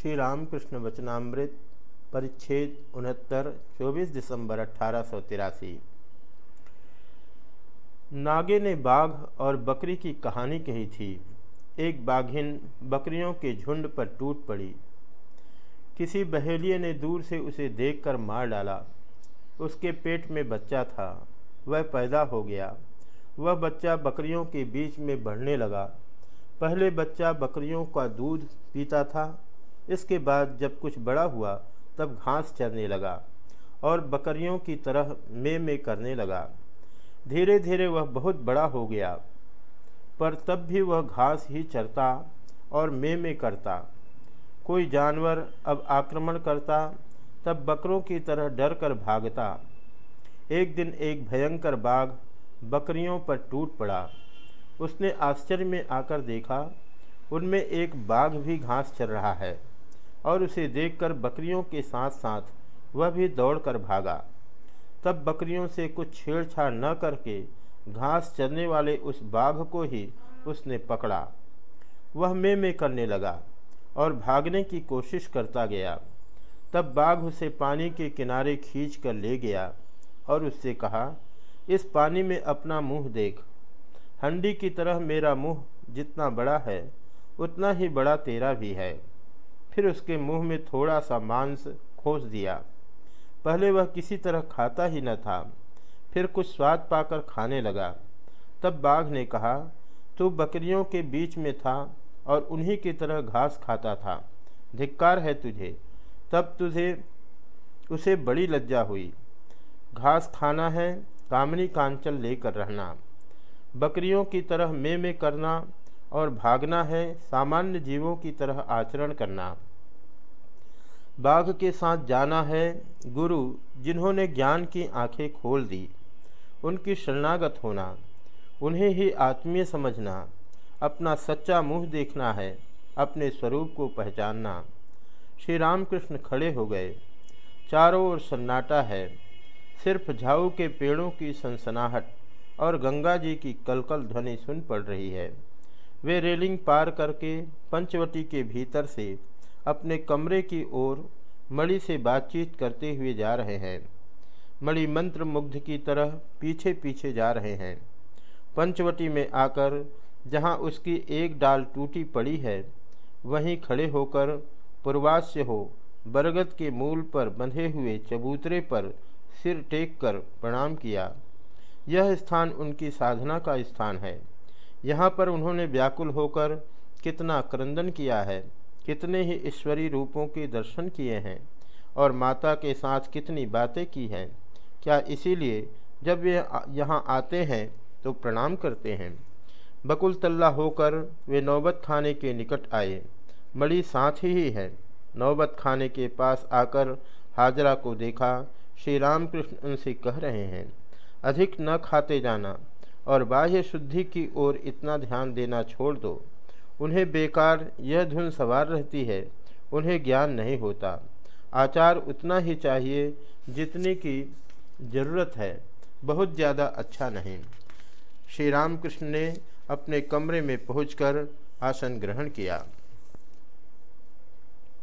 श्री रामकृष्ण वचनामृत परिच्छेद उनहत्तर 24 दिसंबर अठारह सौ तिरासी। नागे ने बाघ और बकरी की कहानी कही थी। एक बाघिन बकरियों के झुंड पर टूट पड़ी। किसी बहेलिए ने दूर से उसे देखकर मार डाला। उसके पेट में बच्चा था, वह पैदा हो गया। वह बच्चा बकरियों के बीच में बढ़ने लगा। पहले बच्चा बकरियों का दूध पीता था इसके बाद जब कुछ बड़ा हुआ, तब घास चरने लगा और बकरियों की तरह मे में करने लगा। धीरे धीरे वह बहुत बड़ा हो गया, पर तब भी वह घास ही चरता और मे में करता। कोई जानवर अब आक्रमण करता, तब बकरों की तरह डर कर भागता। एक दिन एक भयंकर बाघ बकरियों पर टूट पड़ा। उसने आश्चर्य में आकर देखा, उनमें एक बाघ भी घास चल रहा है। और उसे देखकर बकरियों के साथ साथ वह भी दौड़कर भागा। तब बकरियों से कुछ छेड़छाड़ न करके घास चरने वाले उस बाघ को ही उसने पकड़ा। वह मे में करने लगा और भागने की कोशिश करता गया। तब बाघ उसे पानी के किनारे खींच कर ले गया और उससे कहा, इस पानी में अपना मुँह देख। हंडी की तरह मेरा मुँह जितना बड़ा है, उतना ही बड़ा तेरा भी है। फिर उसके मुँह में थोड़ा सा मांस खोस दिया। पहले वह किसी तरह खाता ही न था, फिर कुछ स्वाद पाकर खाने लगा। तब बाघ ने कहा, तू बकरियों के बीच में था और उन्हीं की तरह घास खाता था। धिक्कार है तुझे। तब तुझे, उसे बड़ी लज्जा हुई। घास खाना है, कामनी कांचल लेकर रहना। बकरियों की तरह मे में करना और भागना है सामान्य जीवों की तरह आचरण करना। बाघ के साथ जाना है गुरु जिन्होंने ज्ञान की आँखें खोल दी, उनकी शरणागत होना, उन्हें ही आत्मीय समझना, अपना सच्चा मुँह देखना है, अपने स्वरूप को पहचानना। श्री रामकृष्ण खड़े हो गए। चारों ओर सन्नाटा है। सिर्फ़ झाऊ के पेड़ों की सनसनाहट और गंगा जी की कलकल ध्वनि सुन पड़ रही है। वे रेलिंग पार करके पंचवटी के भीतर से अपने कमरे की ओर मणि से बातचीत करते हुए जा रहे हैं। मणि मंत्र मुग्ध की तरह पीछे पीछे जा रहे हैं। पंचवटी में आकर जहाँ उसकी एक डाल टूटी पड़ी है, वहीं खड़े होकर पूर्वास्य हो बरगद के मूल पर बंधे हुए चबूतरे पर सिर टेक कर प्रणाम किया। यह स्थान उनकी साधना का स्थान है। यहाँ पर उन्होंने व्याकुल होकर कितना क्रंदन किया है, कितने ही ईश्वरी रूपों के दर्शन किए हैं, और माता के साथ कितनी बातें की हैं। क्या इसीलिए जब वे यहाँ आते हैं तो प्रणाम करते हैं। बकुल तल्ला होकर वे नौबत खाने के निकट आए। मड़ी साथ ही है। नौबत खाने के पास आकर हाजरा को देखा, श्री रामकृष्ण उनसे कह रहे हैं, अधिक न खाते जाना। और बाह्य शुद्धि की ओर इतना ध्यान देना छोड़ दो। उन्हें बेकार यह धुन सवार रहती है, उन्हें ज्ञान नहीं होता। आचार उतना ही चाहिए जितने की ज़रूरत है, बहुत ज़्यादा अच्छा नहीं। श्री रामकृष्ण ने अपने कमरे में पहुंचकर आसन ग्रहण किया।